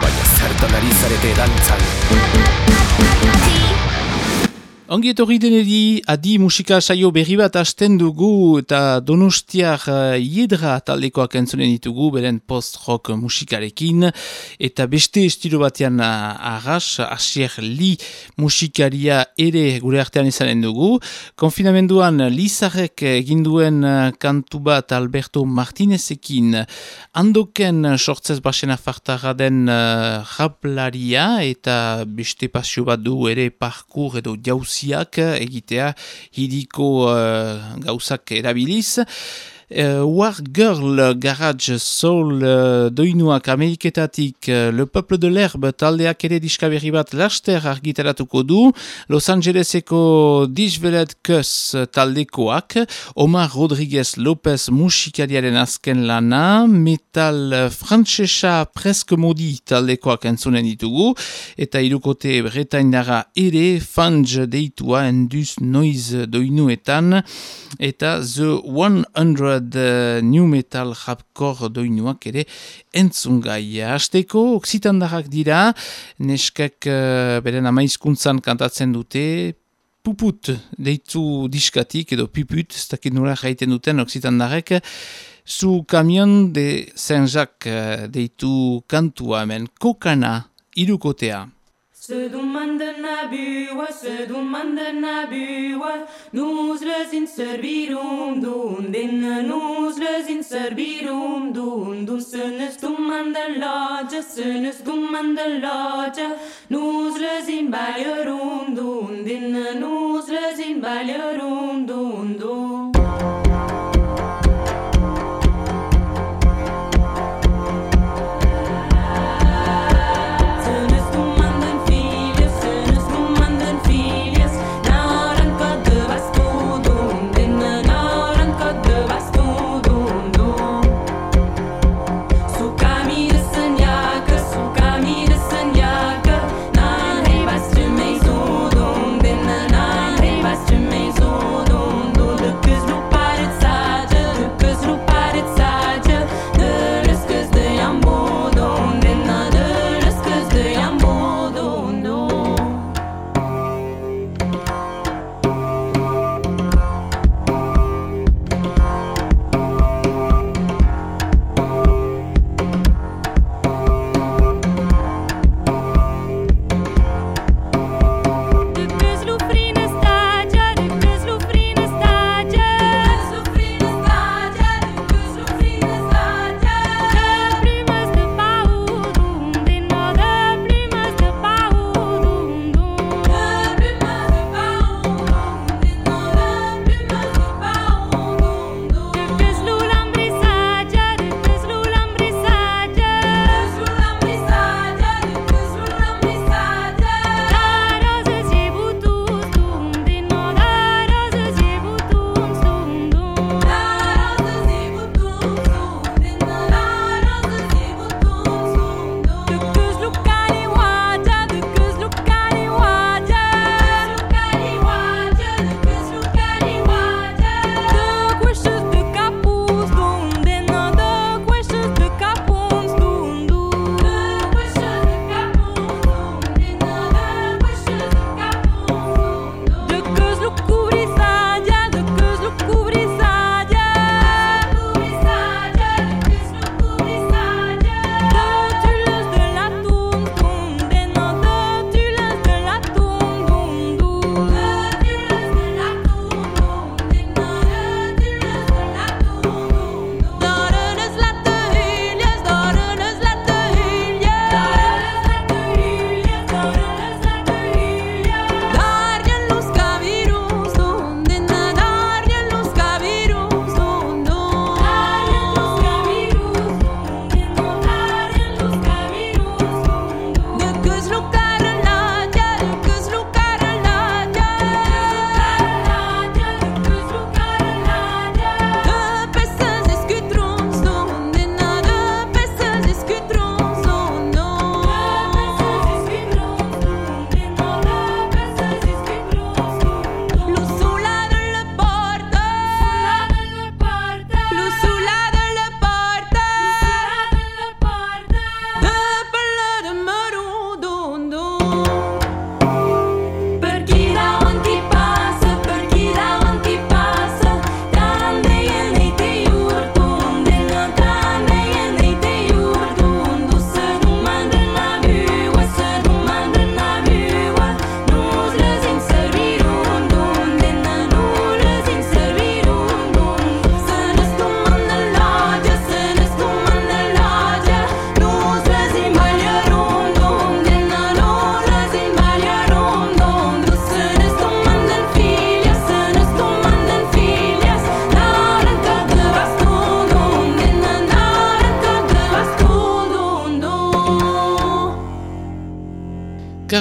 Baina zertan ari zarete dantzan Ongi etorri denedi, adi musika saio berri bat hasten dugu eta donostiak uh, iedra taldekoak entzunen ditugu, beren post-rock musikarekin, eta beste estilo batean uh, arras, asier li musikaria ere gure artean izanen dugu. Konfinamenduan Lizarek eginduen uh, kantu bat Alberto Martinezekin, handoken sortzez basena fartara den uh, raplaria eta beste pasio bat du ere parkur edo jauzi egitea hiriko uh, gauzak erabiliz. Uh, War Girl Garage Soul uh, doinuak ameriketatik uh, Le Peuple de l'Herbe taldeak ere diskaberri bat laster argitaratuko du Los Angeleseko Disvelet Kus taldekoak Omar Rodriguez Lopez musikariaren azken lana metal frantsesa preske modi taldekoak entzunen ditugu eta irukote bretainara ere fanj deitua enduz noiz doinuetan eta The 100 de new metal hardcore doinuak ere entzungai. Azteko, oksitandarrak dira, neskak uh, beren amaizkuntzan kantatzen dute, puput deitu diskatik edo puput, ez dakit nula jaiten duten oksitandarrek, zu kamion de Saint-Jacques uh, deitu kantua hemen, kokana, irukotea. Sădumandenă biua, sădumandenă biua, Nus lăsin sărbirum dun, din nus lăsin sărbirum dun, Dun sănăs dumandelage, sănăs dumandelage, Nus lăsin balierum dun, din nus lăsin balierum dun, dun.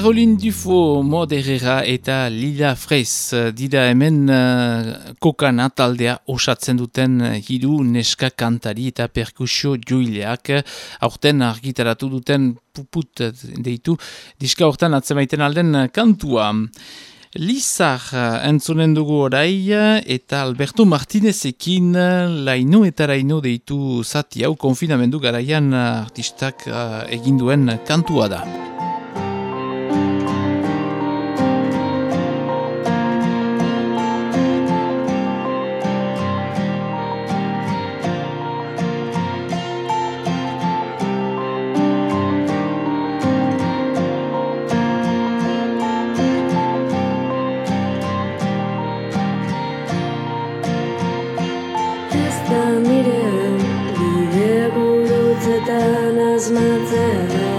Caroline Dufo, Moderera eta Lila Frez dira hemen uh, kokana taldea osatzen duten hiru neska kantari eta perkusio juileak aurten argitaratu duten puput deitu diska aurten atzemaiten alden kantua. Lizar entzunen dugu orai eta Alberto Martinezekin laino eta laino deitu zati hau konfinamendu garaian artistak uh, eginduen kantua da. as my dad.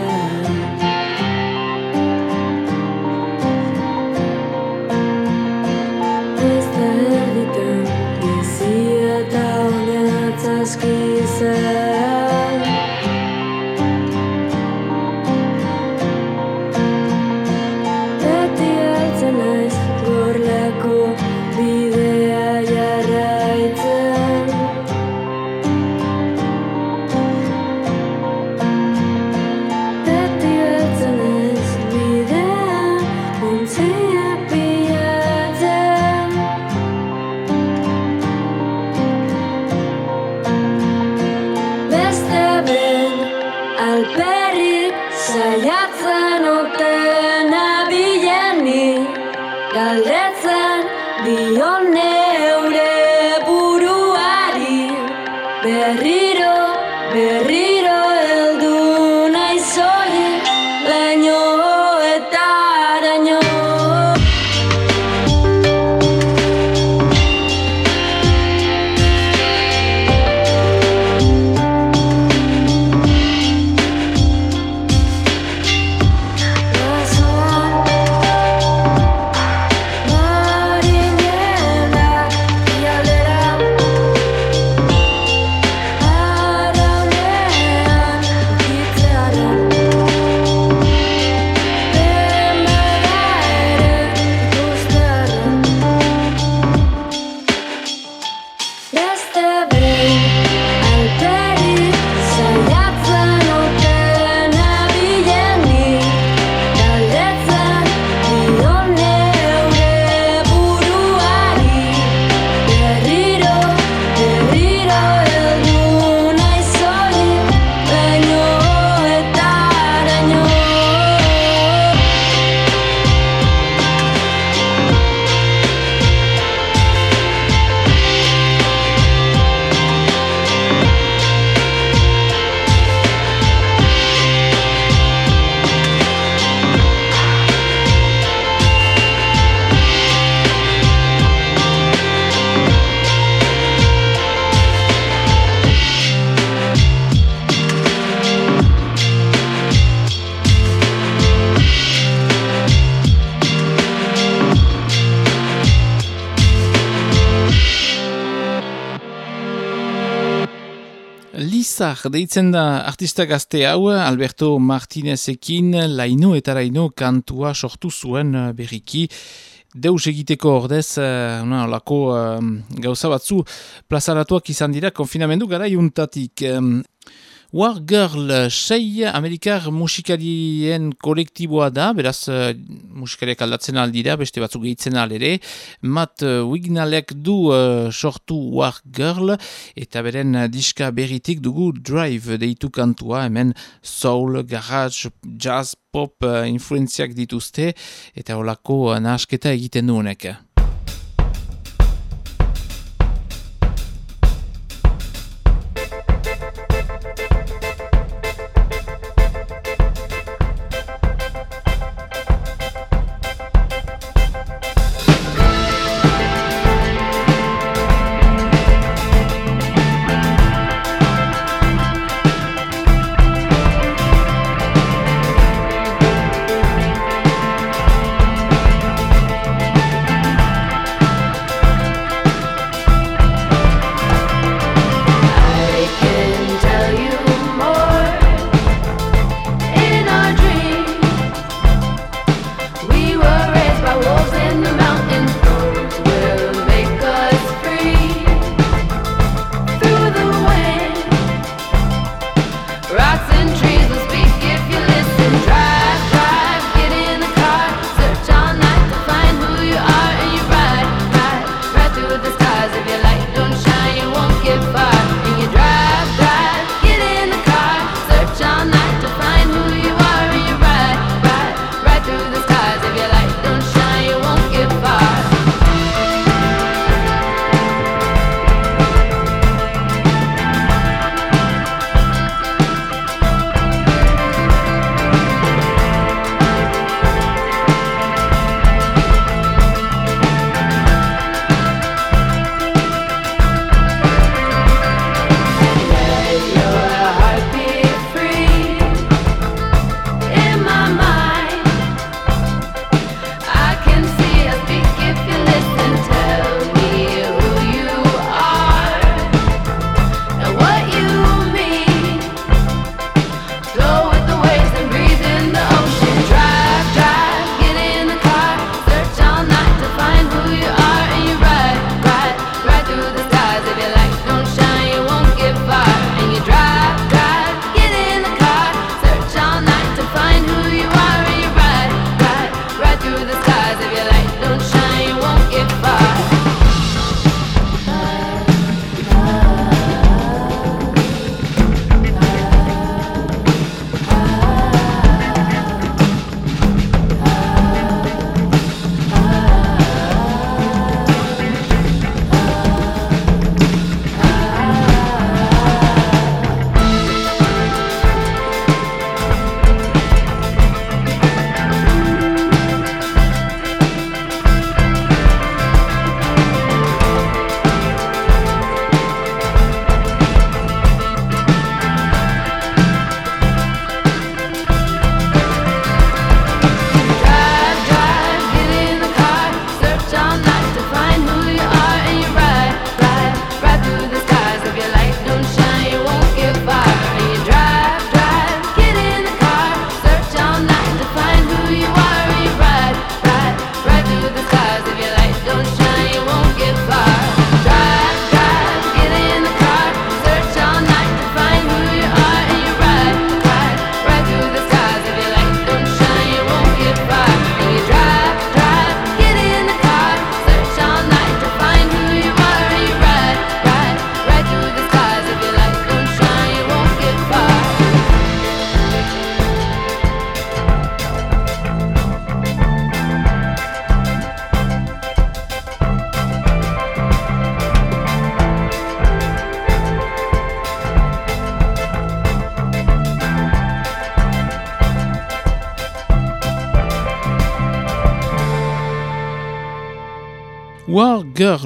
Lizar, deitzen da artista gazte hau, Alberto Martinezekin laino eta laino kantua sortu zuen eh, berriki. Deus egiteko ordez, uh, lako uh, gauza batzu plazaratuak izan dira konfinamendu gara juntatik. War Girl sei amerikar musikarien kolektiboa da, beraz uh, musikariak aldatzen aldira, beste batzuk gehitzen aldere. Matt Wignalek du uh, sortu War Girl, eta beren diska berritik dugu Drive deitu kantua, hemen soul, garage, jazz, pop uh, influenziak dituzte, eta holako uh, nahasketa egiten duenek.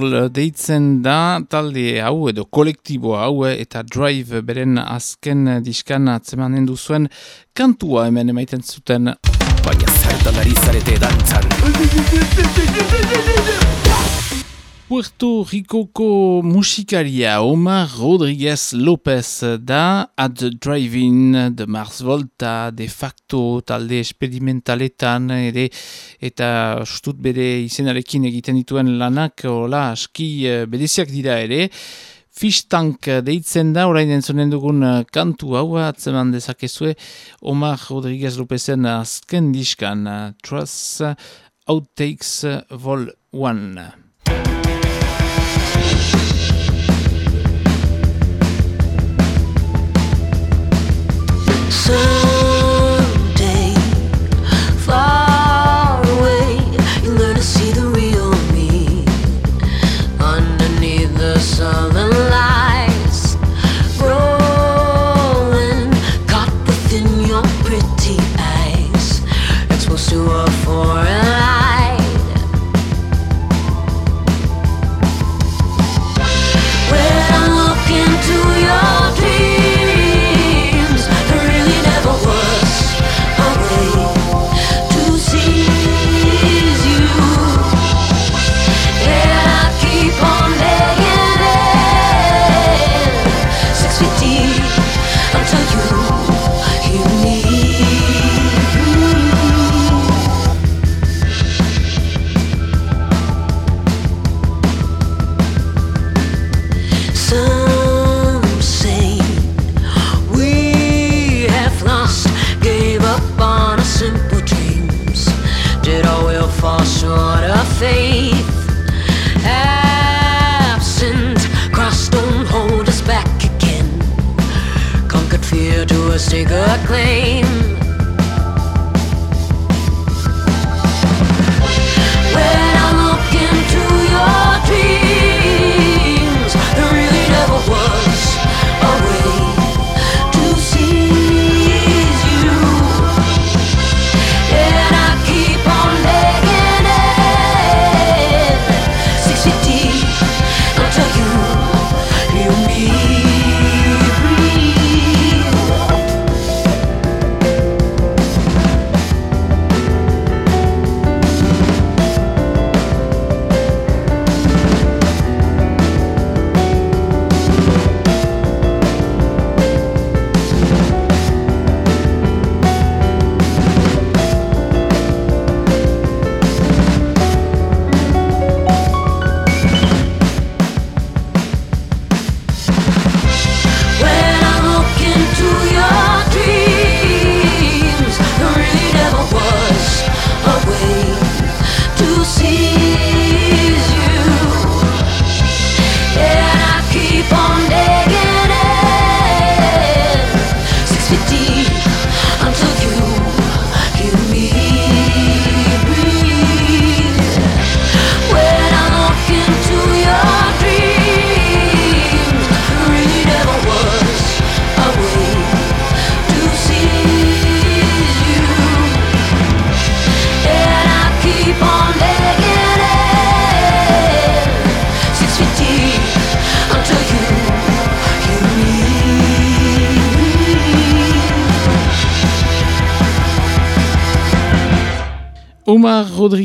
Girl deitzen da talde hau edo kolektibo hau eta Drive beren azken diskan atzemanen duzuen kantua hemen emaiten zuten. Baina zertan ari zarete dantzan. Puerto Ricoko musikaria Omar Rodriguez López da at the drive-in de Mars Volta de facto talde experimentaletan ere eta stut bere izenarekin egiten dituen lanak ola aski eh, bereziak dira ere Fish Tank deitzen da, orain entzonen dugun eh, kantu hau atzeman dezakezue Omar Rodriguez Lópezen azken diskan Trust Outtakes Vol 1. sun.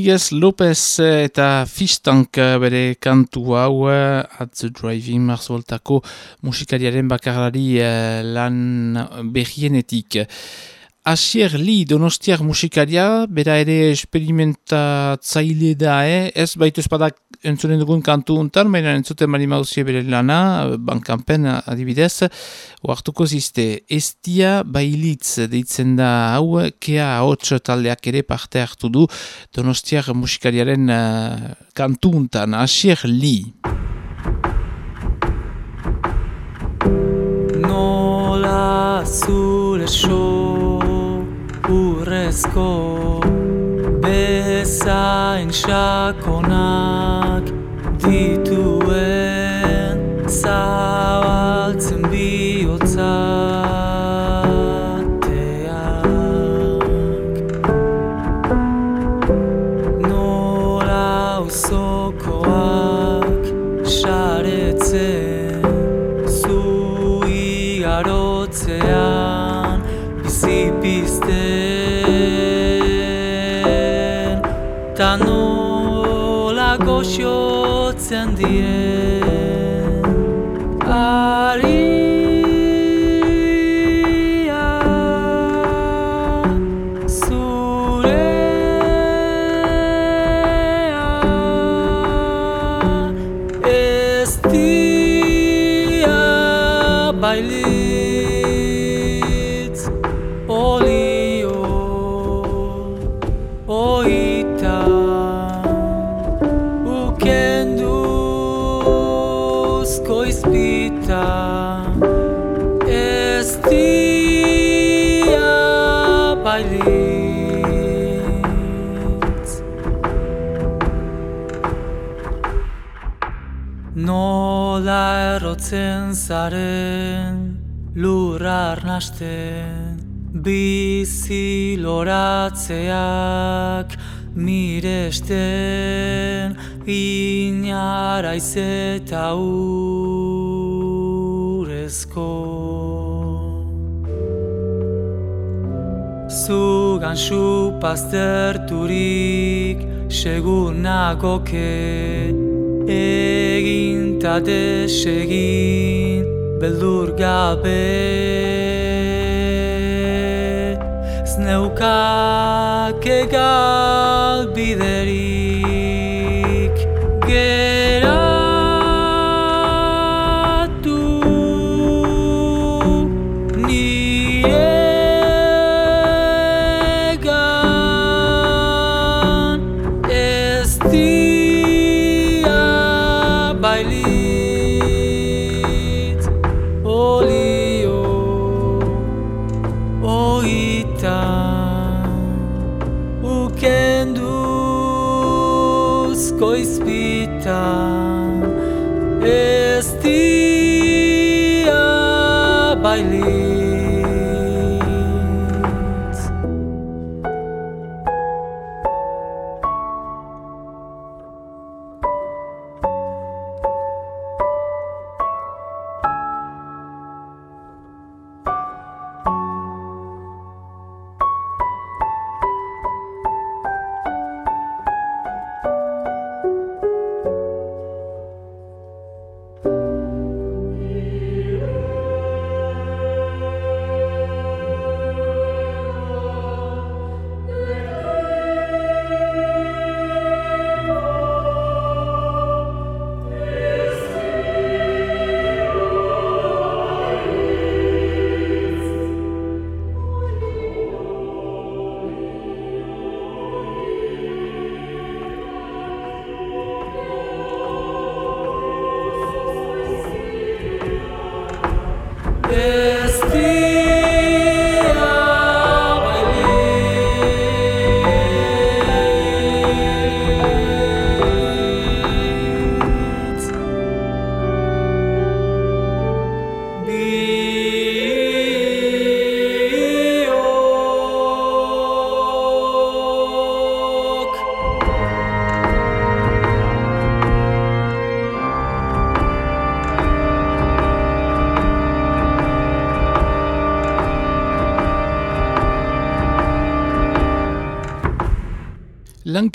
Rodriguez López eh, eta Fistank eh, bere kantu hau eh, at the driving marzoltako musikariaren bakarlari eh, lan berrienetik. Asier Li donostiar musikaria, bera ere esperimentatzaile da, eh? ez baitu espadak entzunen dugun kantu untan, baina entzuten mari mauzie bere lana, bankanpen adibidez, oartuko ziste, estia bailitz deitzen da hau, kea hots taldeak ere parte hartu du donostiar musikariaren uh, kantu untan, Asier Li. Nola zure so fresco, besa en Chaconá. 优秀。Errotzen zaren lurra arnasten Bizi loratzeak miresten Inaraiz eta urezko Zugan supazterturik segur nagoke Egin ta desegin beldur gabe. Zneukak egal biderik geratu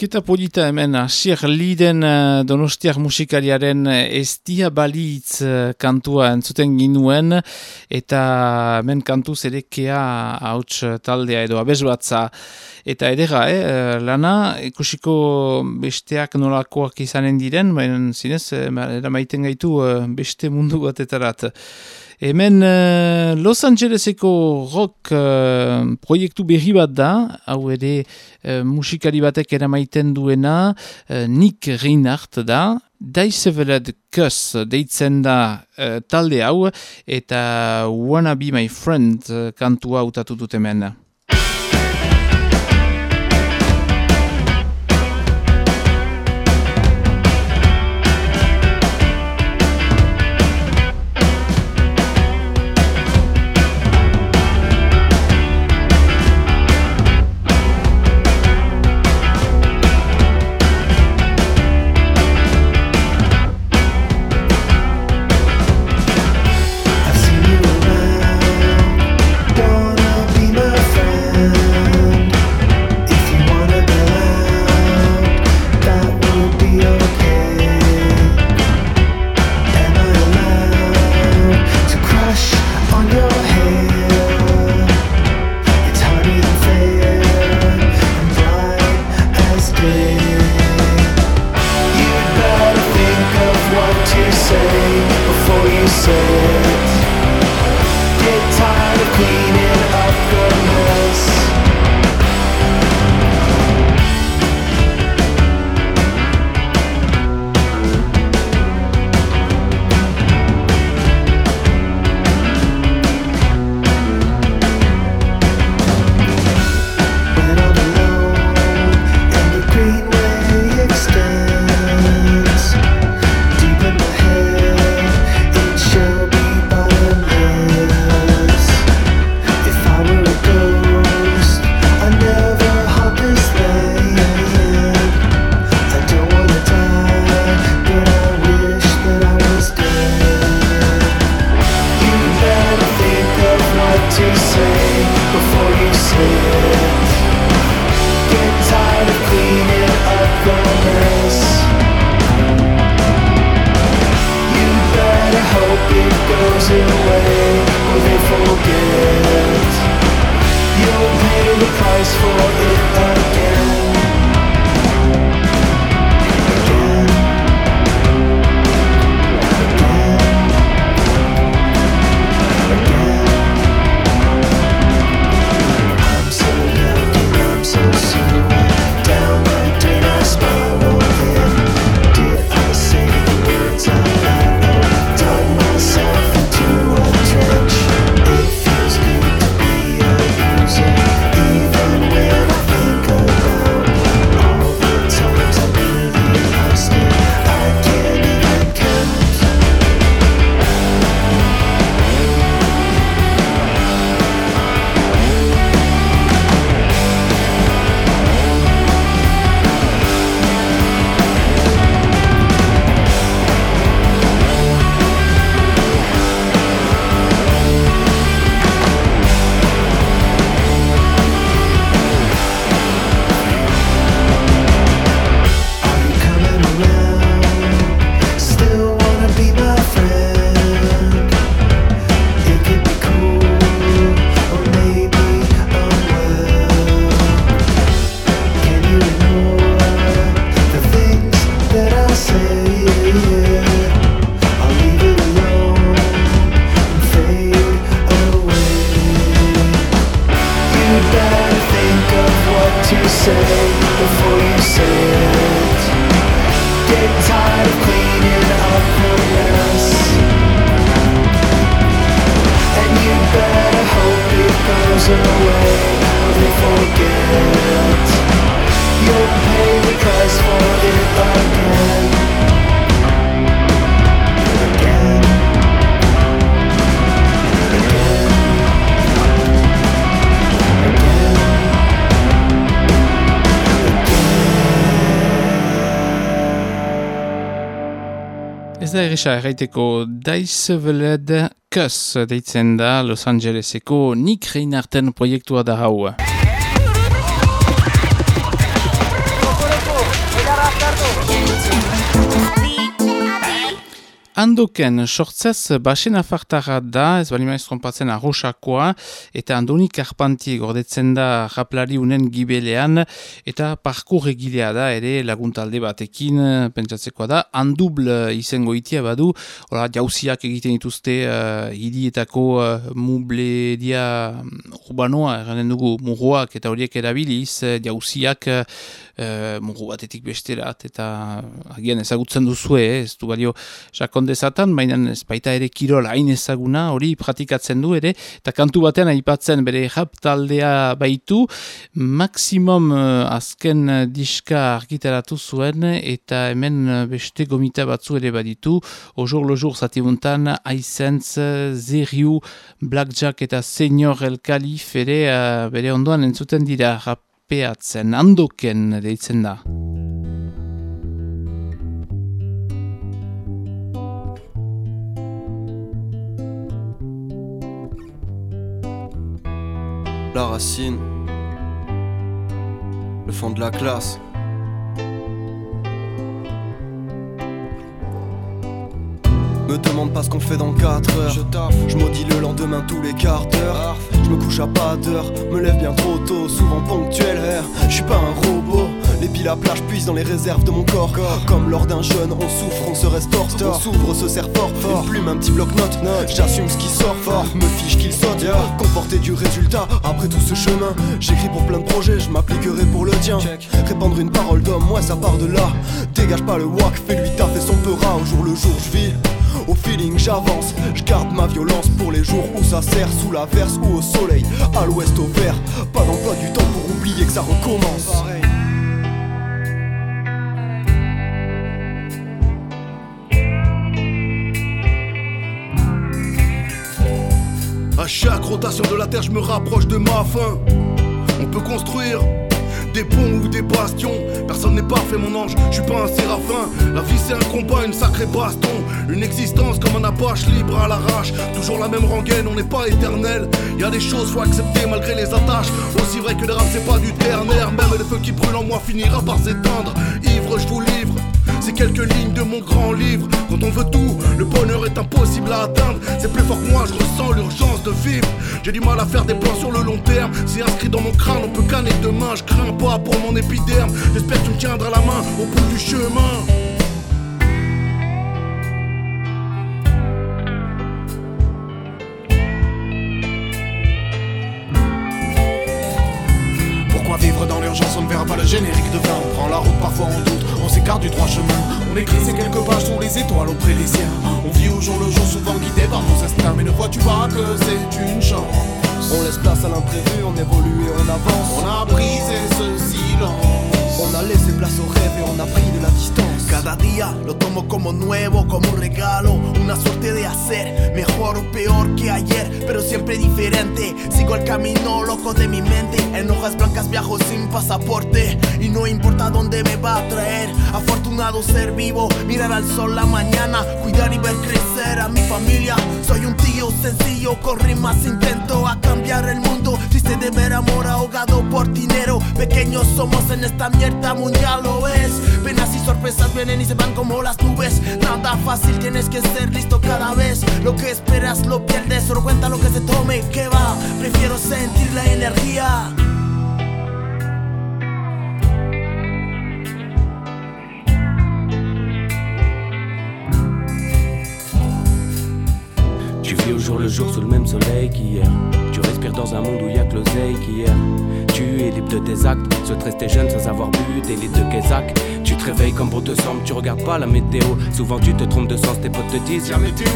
Lanketa polita hemen asier liden uh, donostiak musikariaren uh, estia balitz uh, kantua entzuten ginuen eta hemen kantu zerekea hauts taldea edo abez batza eta edera, eh, lana ikusiko besteak nolakoak izanen diren, baina zinez, eh, eramaiten gaitu uh, beste mundu batetarat. Hemen uh, Los Angeleseko rock uh, proiektu berri bat da, hau ere uh, musikari batek eramaiten duena, uh, Nick Reinhardt da, Daiseveled Kuss deitzen da uh, talde hau, eta Wanna Be My Friend uh, kantua utatu dut hemen. Erresa erraiteko Dice Veled Kus deitzen da Los Angeleseko Nick Reinarten proiektua da hau. Andoken sortzez basen afartara da, ez bali maiz trompatzen arroxakoa, eta andoni karpanti gordetzen da raplari unen gibelean, eta parkur egilea da, ere laguntalde batekin, pentsatzekoa da, andubl izango itia badu, ora, jauziak egiten dituzte uh, hirietako uh, mubleria urbanoa, eranen dugu muruak eta horiek erabiliz, jauziak uh, muru batetik besterat, eta agian ezagutzen duzue, ez du balio, sakondezatan, baina ez baita ere kirola hain ezaguna, hori pratikatzen du ere, eta kantu batean aipatzen bere jap taldea baitu, maksimum uh, azken diska argitaratu zuen, eta hemen beste gomita batzu ere baditu, ojur lojur zatibuntan, Aizentz, Zeriu, Blackjack eta Senior El Kalif ere uh, bere ondoan entzuten dira da. La racine, le fond de la classe. Me demande pas ce qu'on fait dans 4 heures. Je taffe, je maudis le lendemain tous les quarts d'heure. Je me couche à pas d'heure, me lève bien trop tôt, souvent ponctuel. Je suis pas un robot. Les piles à plage puissent dans les réserves de mon corps. Comme lors d'un jeûne, on souffre, on se restaure. On s'ouvre, se serre fort. Une plume, un petit bloc-notes. J'assume ce qui sort fort. Me fiche qu'il saute. Comporter du résultat après tout ce chemin. J'écris pour plein de projets, je m'appliquerai pour le tien. Répandre une parole d'homme, moi ça part de là. Dégage pas le wak, fais-lui taffer son peura. Au jour le jour, je vis. Au feeling j'avance, je garde ma violence pour les jours où ça sert sous la verse ou au soleil, à l'ouest au vert. Pas d'emploi du temps pour oublier que ça recommence. À chaque rotation de la terre, je me rapproche de ma fin. On peut construire des ponts ou des bastions. Personne n'est parfait, mon ange, je suis pas un séraphin. La vie, c'est un combat, une sacrée baston. Une existence comme un apache libre à l'arrache. Toujours la même rengaine, on n'est pas éternel. Y a des choses, faut accepter malgré les attaches. Aussi vrai que les rap, c'est pas du ternaire. Même le feu qui brûle en moi finira par s'éteindre. Ivre, je vous livre. C'est quelques lignes de mon grand livre. Quand on veut tout, le bonheur est impossible à atteindre. C'est plus fort que moi, je ressens l'urgence de vivre. J'ai du mal à faire des plans sur le long terme. C'est inscrit dans mon crâne, on peut canner demain. Je crains pas pour mon épiderme. J'espère que tu me tiendras la main au bout du chemin. Pourquoi vivre dans l'urgence? On ne verra pas le générique de fin. On prend la route, parfois on doute, s'écarte du droit chemin. On écrit ces quelques pages sous les étoiles auprès des siens. On vit au jour le jour, souvent guidé par nos instincts. Mais ne vois-tu pas que c'est une chance? On laisse place à l'imprévu, on évolue et on avance. On a brisé ce silence. On a laissé place au rêve de la distance. Cada día lo tomo como nuevo, como un regalo, una suerte de hacer mejor o peor que ayer, pero siempre diferente. Sigo el camino loco de mi mente, en hojas blancas viajo sin pasaporte y no importa dónde me va a traer. Afortunado ser vivo, mirar al sol la mañana, cuidar y ver crecer a mi familia. Sencillo con rimas, intento a cambiar el mundo. Triste de ver amor ahogado por dinero. Pequeños somos en esta mierda mundial, lo es. Penas y sorpresas vienen y se van como las nubes. Nada fácil, tienes que ser listo cada vez. Lo que esperas lo pierdes, solo cuenta lo que se tome. que va? Prefiero sentir la energía. Vis au jour le jour sous le même soleil qu'hier. Tu respires dans un monde où y a que l'oseille qui erre. Tu es libre de tes actes, souhaites rester jeune sans avoir bu des litres de Kézak. Tu te réveilles comme pour te semble, tu regardes pas la météo. Souvent tu te trompes de sens, tes potes te disent la météo.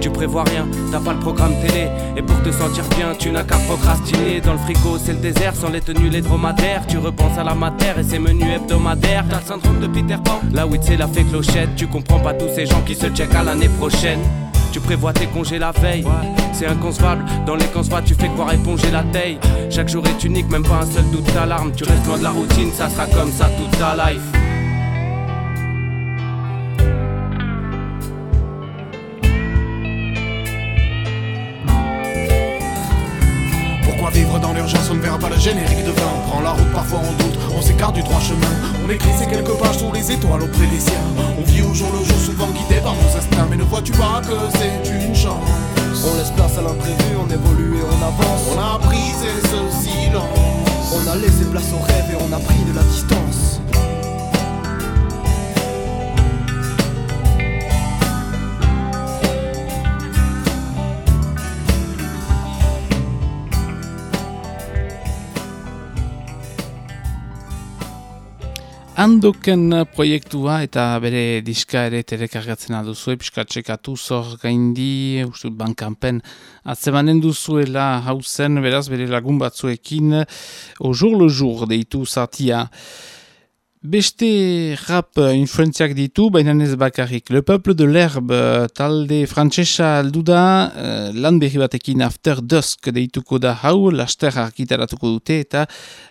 Tu prévois rien, t'as pas le programme télé. Et pour te sentir bien, tu n'as qu'à procrastiner. Dans le frigo, c'est le désert, sans les tenues, les dromadaires. Tu repenses à la matière et ses menus hebdomadaires. T'as le syndrome de Peter Pan. Là où c'est la fée clochette, tu comprends pas tous ces gens qui se checkent à l'année prochaine. Tu prévois tes congés la veille. C'est inconcevable, dans les va tu fais croire éponger la taille. Chaque jour est unique, même pas un seul doute d'alarme. Tu restes loin de la routine, ça sera comme ça toute ta life. Pourquoi vivre dans l'urgence, on ne verra pas le générique de vin. On prend la route, parfois on doute on s'écarte du droit chemin. On écrit ces quelques pages sous les étoiles auprès des siens. On vit au jour le jour, souvent guidé par nos instincts, mais ne vois-tu pas que c'est une chance? On laisse place à l'imprévu, on évolue et on avance. On a brisé ce silence. On a laissé place au rêve et on a pris de la distance. Andoken proiektua eta bere diska ere telekargatzen alduzue, pixka txekatu zor gaindi, uste bankanpen atzemanen duzuela hauzen, beraz bere lagun batzuekin, au jour le jour deitu zatia. Beste rap influenziak ditu, baina ez bakarrik. Le Peuple de l'Herbe talde frantsesa aldu da, uh, lan berri batekin After Dusk deituko da hau, laster argitaratuko dute, eta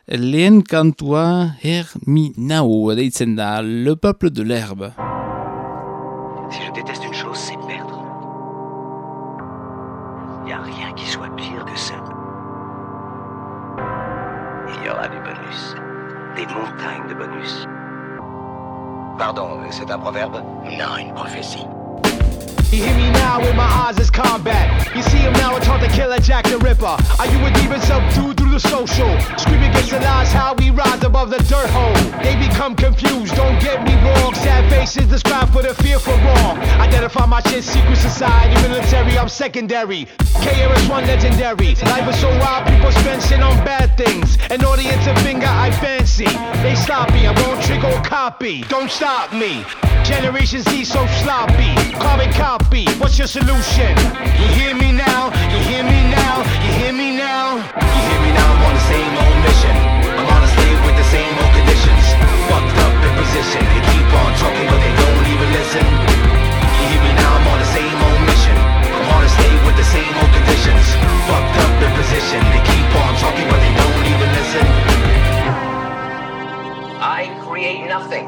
lehen kantua Her Mi Nau deitzen da, Le Peuple de l'Herbe. Si je déteste une Des montagnes de bonus. Pardon, c'est un proverbe? Non, une prophétie. You hear me now with my eyes as combat. You see him now, it's hard to kill a Jack the Ripper. Are you a demon subdued through the social? Screaming against the lies, how we rise above the dirt hole. They become confused, don't get me wrong. Sad faces describe for the fear for wrong. Identify my shit, secret society, military, I'm secondary. KRS-One legendary. Life is so wild, people spend shit on bad things. An audience of finger I fancy. They sloppy, I won't trick or copy. Don't stop me. Generation Z so sloppy. Carbon copy, what's your solution? You hear me now? You hear me now? You hear me now? You hear me now, I'm on the same old mission. I'm on a slave with the same old conditions. Fucked up in position. They keep on talking, but they don't even listen. You hear me now, I'm on the same old mission. I'm on a slave with the same old conditions. Fucked up in position. They keep on talking, but they don't even listen. I create nothing.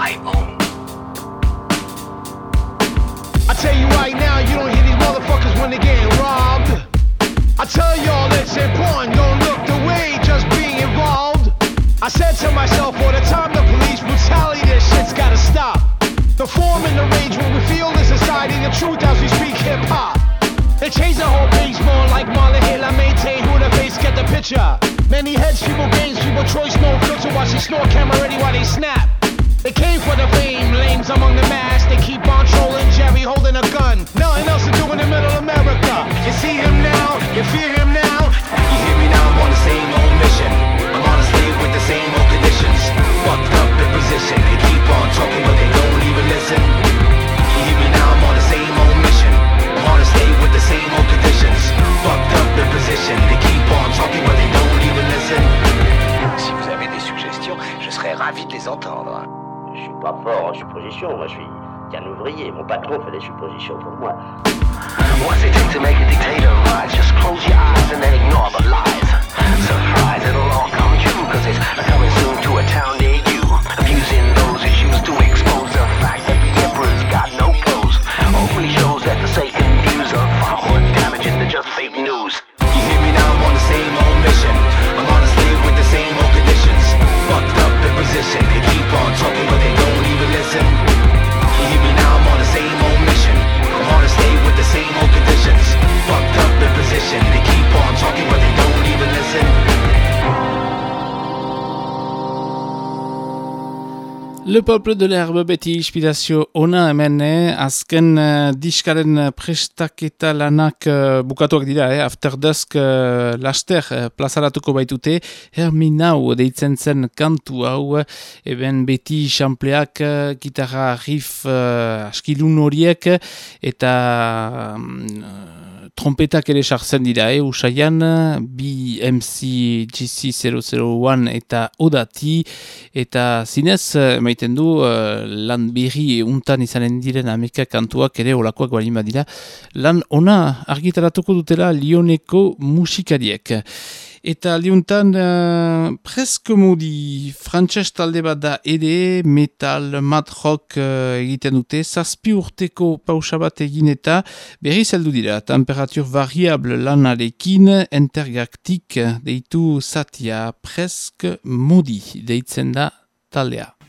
I own. Tell y'all it's important, don't look the way, just be involved. I said to myself all the time, the police brutality, this shit's gotta stop. The form and the rage when we feel is society, the truth as we speak hip hop. They change the whole page more like Marlon Hill. I maintain who the face, get the picture. Many heads, people games, people choice, no filter. Watch they snore, camera ready while they snap. They came for the fame, lames among the mass. They keep on trolling Jerry holding a gun. Nothing else to do in the middle America. You see him now, you fear him now. You hear me now, I'm on the same old mission. I'm slave with the same old conditions. Fucked up in position. They keep on talking, but they don't even listen. You hear me now, I'm on the same old mission. I'm slave with the same old conditions. Fucked up in position. They keep on talking, but they don't even listen. Si vous avez des suggestions, je serais ravi de les entendre. Pas fort en supposition, moi je suis qu'un ouvrier. Mon patron fait des suppositions pour moi. What's it take to make a dictator rise? Just close your eyes and then ignore the lies. Surprise, it'll all come true, cause it's coming soon to a town near you. Abusing those issues to expose the fact that the emperor's got no clothes. Hopefully shows that the Satan Le Peuple de l'Herbe beti inspirazio ona hemen, eh? azken uh, diskaren prestaketa lanak uh, bukatuak dira, eh? After Dusk uh, laster uh, plazaratuko baitute, Herminau deitzen zen kantu hau, eben beti xampleak, uh, gitarra riff uh, askilun horiek, eta um, trompetak ere sartzen dira, eh? usaian, BMC GC001 eta Odati, eta zinez, maiten du, uh, lan berri untan izanen diren ameka kantuak ere olakoak balin badira, lan ona argitaratuko dutela Lioneko musikariek. Eta liuntan uh, presko modi frantses talde bat da ere metal, mat rock uh, egiten dute, zazpi urteko pausa bat egin eta berri zeldu dira, temperatur variable lanarekin, entergaktik deitu zatia presk modi deitzen da taldea.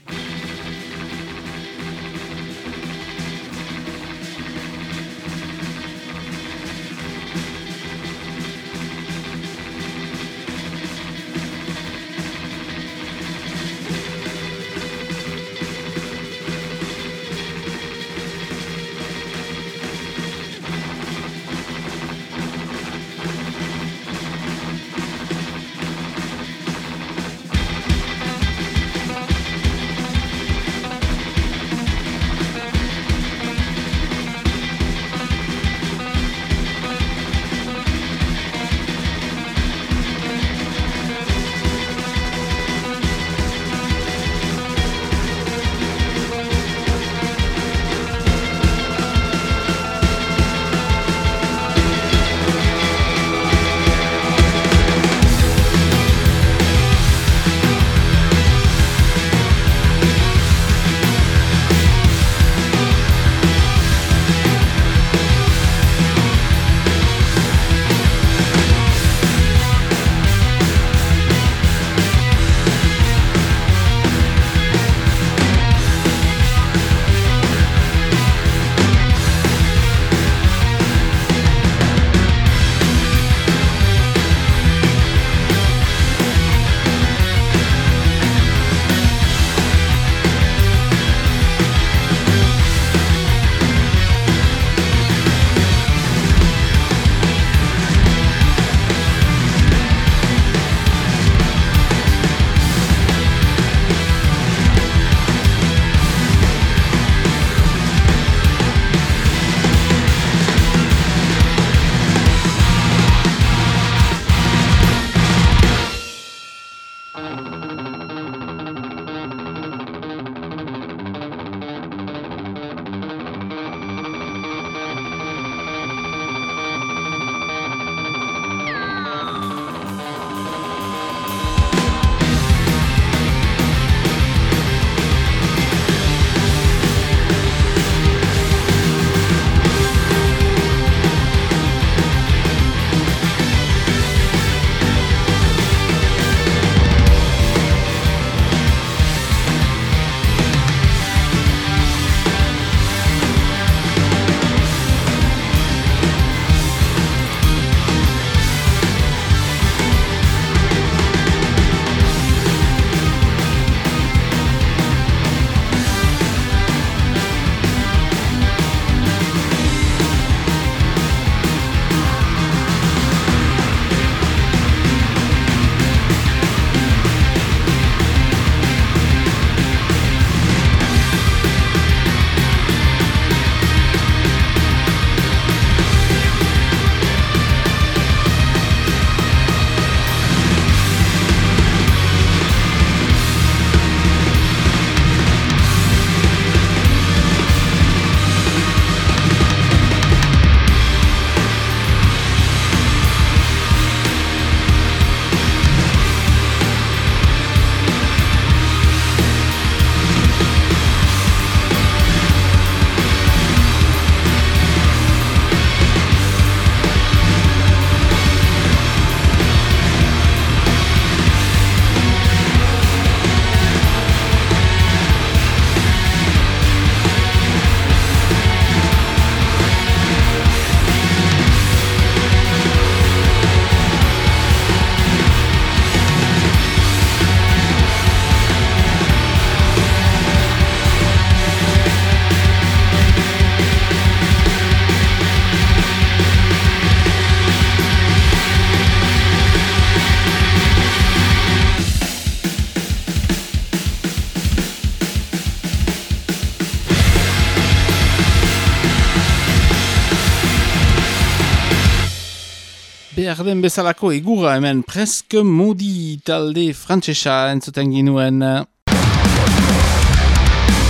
Den bezalako egura hemen preske modi talde frantsesa entzuten ginuen.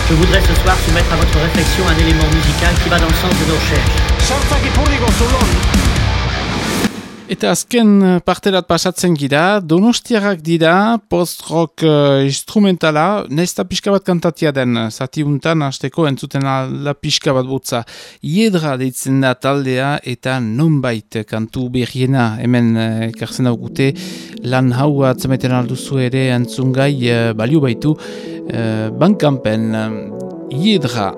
Je voudrais ce soir soumettre à votre réflexion un élément musical qui va dans le sens de nos recherches. Eta azken parterat pasatzen gira, donostiarrak dira, post-rock uh, instrumentala, nesta pixka bat kantatia den, zati untan, hasteko entzuten la pixka bat butza. Iedra deitzen da taldea eta nonbait kantu berriena hemen uh, ekartzen daugute, lan hau atzameten alduzu ere entzungai uh, balio baitu, uh, bankampen, uh, Iedra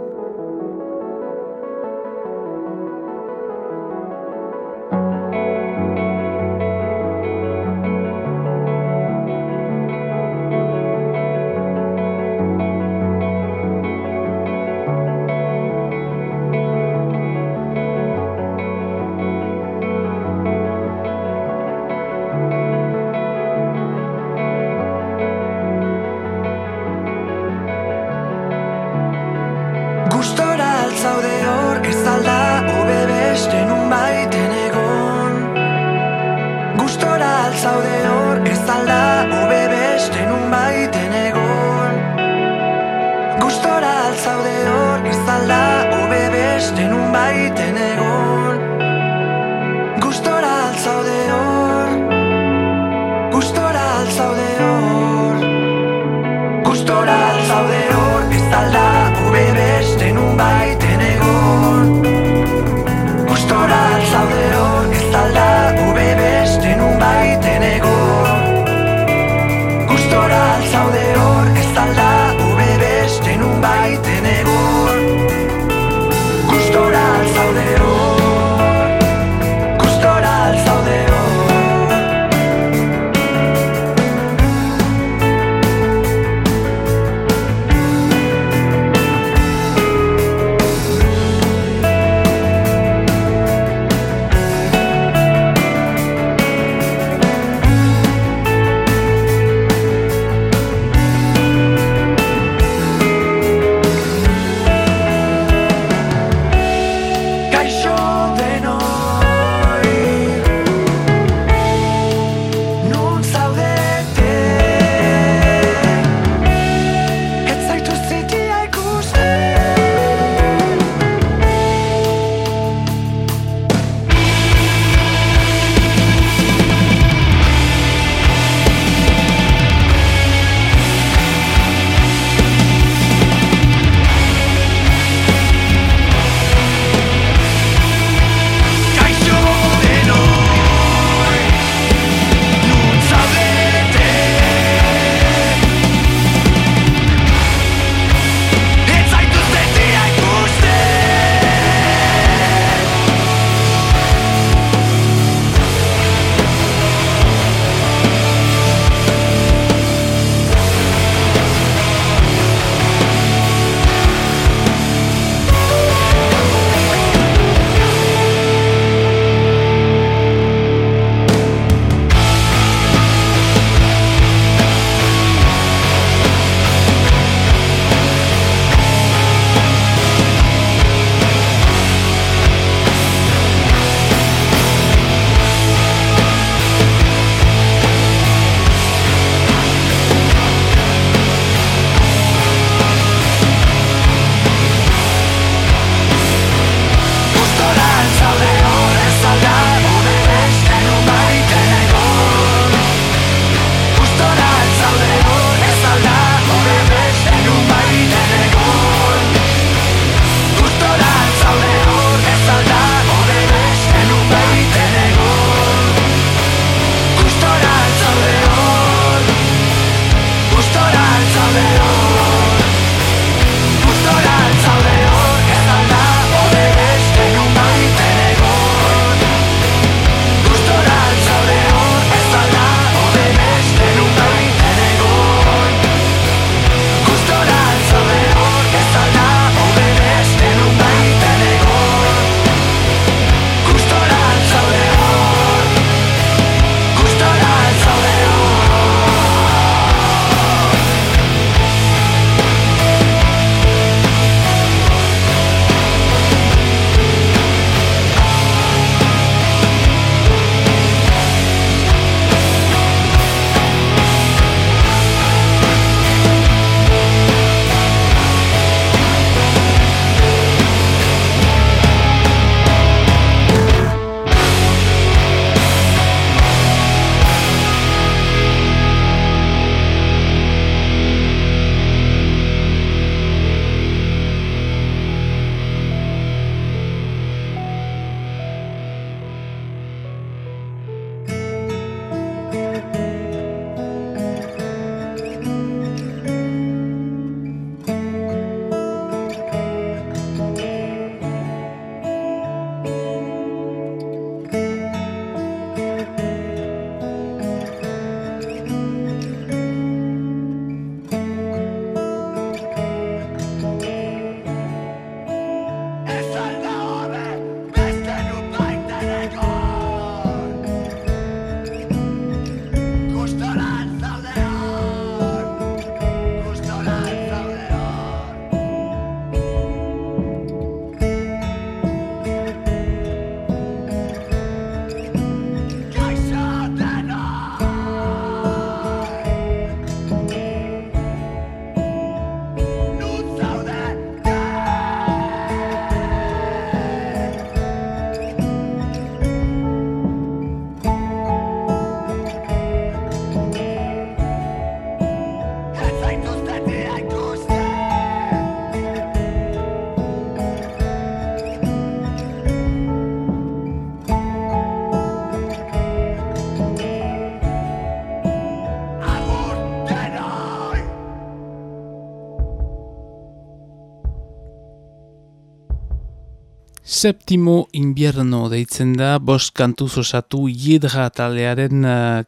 Septimo invierno deitzen da, bost kantuz osatu hiedra talearen uh,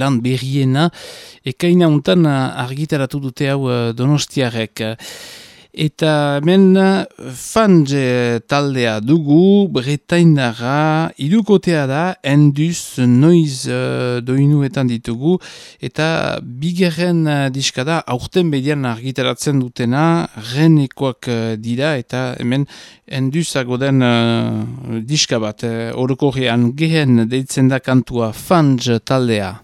lan berriena, ekaina untan uh, argitaratu dute hau uh, donostiarek. Eta hemen fange taldea dugu, bretaindara, irukotea da, enduz noiz uh, doinuetan ditugu, eta bigerren uh, diskada aurten bedian argitaratzen dutena, renekoak uh, dira, eta hemen enduzago den uh, diska bat, uh, orokorrean gehen deitzen da kantua fange taldea.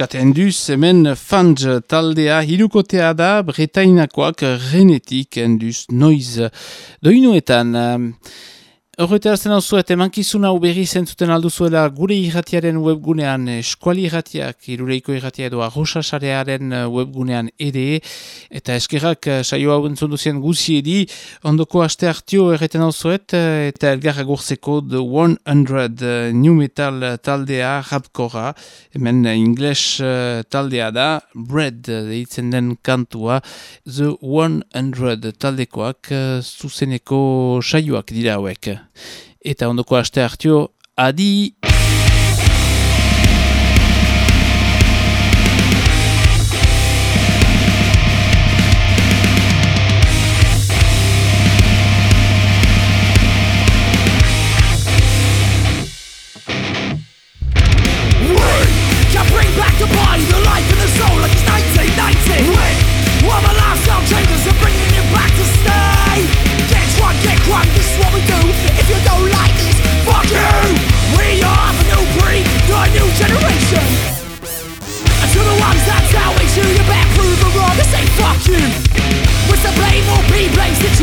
Piskat enduz, hemen fanj taldea hirukotea da bretainakoak renetik enduz noiz doinuetan. Horretarazen hau zuet, emankizun hau berri zentzuten alduzuela gure irratiaren webgunean eskuali irratiak, irureiko irratia edo arrosasarearen webgunean ere, eta eskerrak eh, saio hau entzun duzien guzi edi, ondoko aste hartio erreten hau zuet, eh, eta elgar agurtzeko The 100 eh, New Metal taldea rapkora, hemen ingles taldea da, Bread deitzen den kantua, The 100 taldekoak zuzeneko saioak dira hauek. Eta ondoko aste hartio, adi!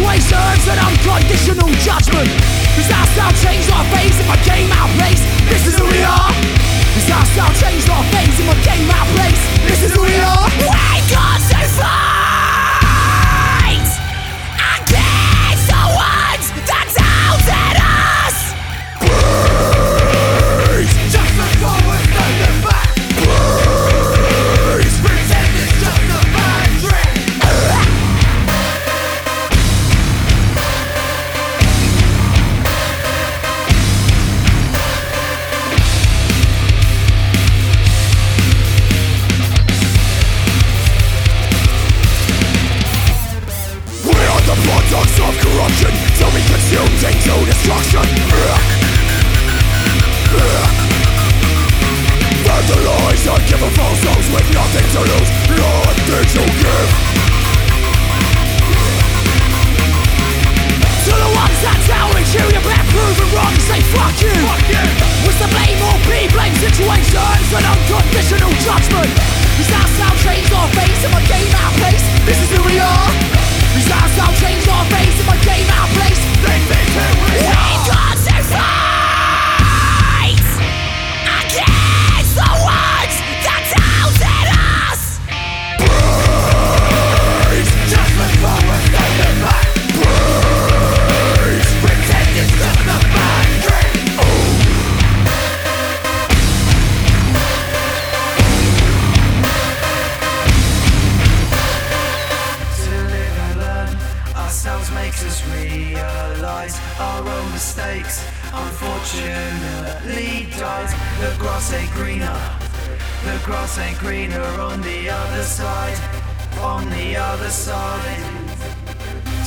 Situations and unconditional judgment. Does our style change our face if I came out place? This is who we are. Does our style change our face if I came out place? This is who we are. We got so far. lead ties. The grass ain't greener. The grass ain't greener on the other side. On the other side.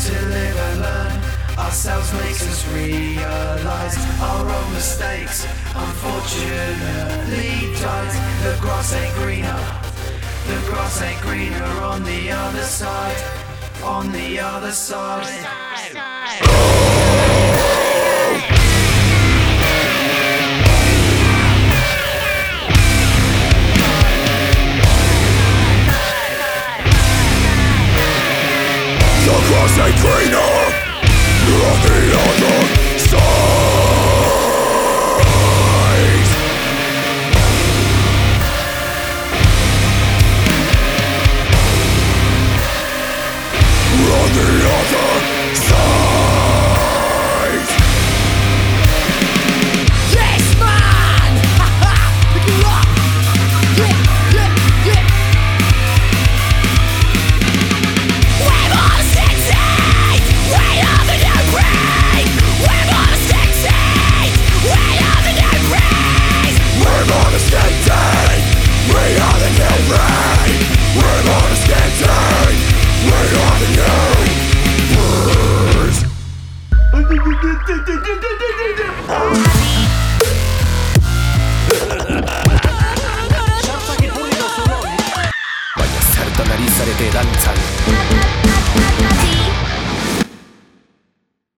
To live and learn ourselves makes us realize our own mistakes. Unfortunately, dies. The grass ain't greener. The grass ain't greener on the other side. On the other side. across a greener Looking on the side Vaya cerdo nariz de danza.